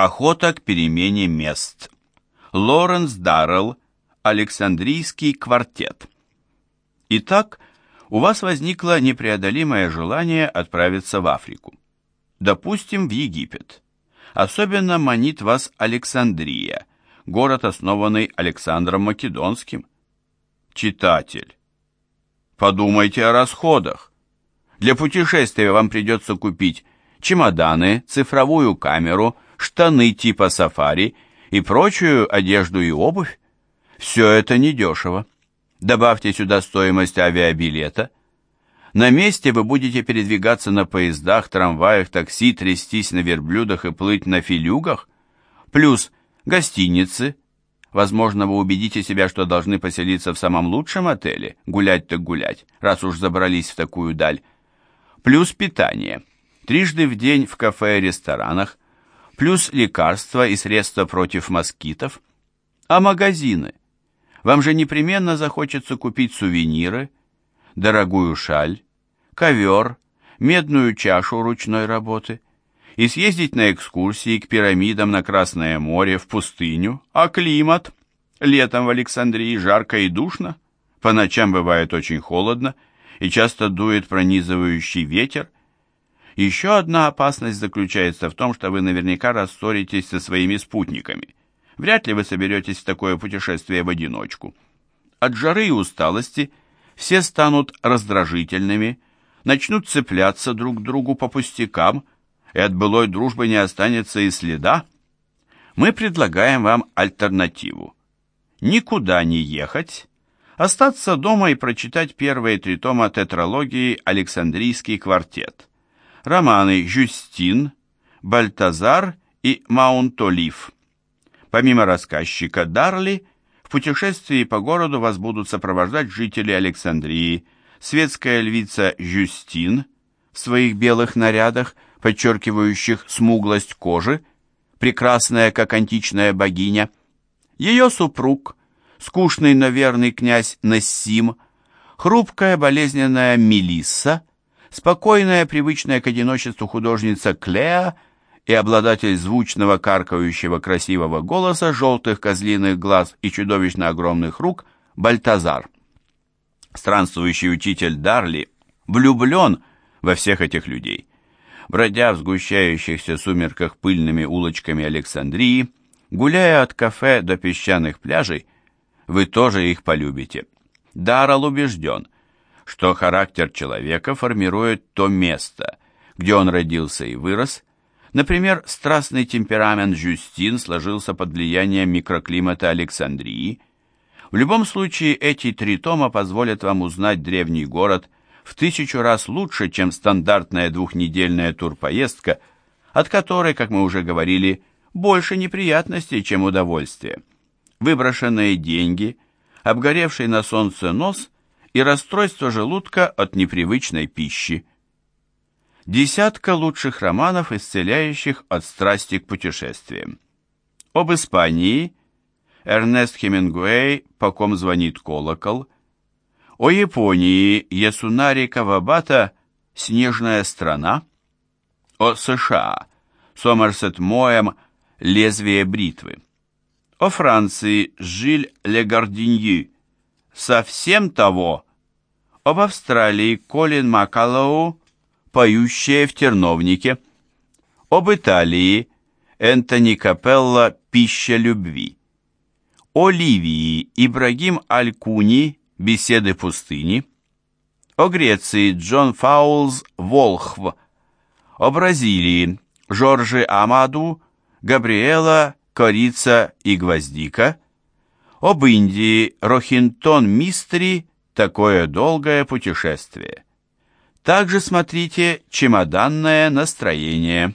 Охота к перемене мест. Лоренс Даррелл. Александрийский квартет. Итак, у вас возникло непреодолимое желание отправиться в Африку. Допустим, в Египет. Особенно манит вас Александрия, город, основанный Александром Македонским. Читатель, подумайте о расходах. Для путешествия вам придется купить чемоданы, цифровую камеру, штаны типа сафари и прочую одежду и обувь. Все это недешево. Добавьте сюда стоимость авиабилета. На месте вы будете передвигаться на поездах, трамваях, такси, трястись на верблюдах и плыть на филюгах. Плюс гостиницы. Возможно, вы убедите себя, что должны поселиться в самом лучшем отеле. Гулять так гулять, раз уж забрались в такую даль. Плюс питание. Трижды в день в кафе и ресторанах. Плюс лекарства и средства против москитов. А магазины? Вам же непременно захочется купить сувениры, дорогую шаль, ковер, медную чашу ручной работы и съездить на экскурсии к пирамидам на Красное море, в пустыню. А климат? Летом в Александрии жарко и душно, по ночам бывает очень холодно и часто дует пронизывающий ветер. Еще одна опасность заключается в том, что вы наверняка рассоритесь со своими спутниками. Вряд ли вы соберетесь в такое путешествие в одиночку. От жары и усталости все станут раздражительными, начнут цепляться друг к другу по пустякам, и от былой дружбы не останется и следа. Мы предлагаем вам альтернативу. Никуда не ехать, остаться дома и прочитать первые три тома тетралогии «Александрийский квартет», романы «Жюстин», «Бальтазар» и «Маунт-Олив». Помимо рассказчика Дарли, в путешествии по городу вас будут сопровождать жители Александрии, светская львица Жюстин в своих белых нарядах, подчеркивающих смуглость кожи, прекрасная, как античная богиня, ее супруг, скучный, но верный князь Нассим, хрупкая, болезненная Мелисса, спокойная, привычная к одиночеству художница Клеа и обладатель звучного, каркающего, красивого голоса, желтых козлиных глаз и чудовищно огромных рук Бальтазар. Странствующий учитель Дарли влюблен во всех этих людей. Бродя в сгущающихся сумерках пыльными улочками Александрии, гуляя от кафе до песчаных пляжей, вы тоже их полюбите. Дарал убежден, что характер человека формирует то место, где он родился и вырос, Например, страстный темперамент Жюстин сложился под влиянием микроклимата Александрии. В любом случае, эти три тома позволят вам узнать древний город в тысячу раз лучше, чем стандартная двухнедельная турпоездка, от которой, как мы уже говорили, больше неприятностей, чем удовольствия. Выброшенные деньги, обгоревший на солнце нос и расстройство желудка от непривычной пищи – Десятка лучших романов, исцеляющих от страсти к путешествиям. Об Испании. Эрнест Хемингуэй «По ком звонит колокол», о Японии. Ясунари Кавабата. «Снежная страна», о США. Сомерсет Моэм. «Лезвие бритвы», о Франции. Жиль Легардиньи. «Совсем того», об Австралии Колин Макалоу поющая в терновнике. Об Италии Энтони Капелла «Пища любви». О Ливии Ибрагим Аль-Куни «Беседы пустыни». О Греции Джон Фаулз «Волхв». О Бразилии Жоржи Амаду Габриэла «Корица и гвоздика». Об Индии Рохинтон Мистри «Такое долгое путешествие». Также смотрите «Чемоданное настроение».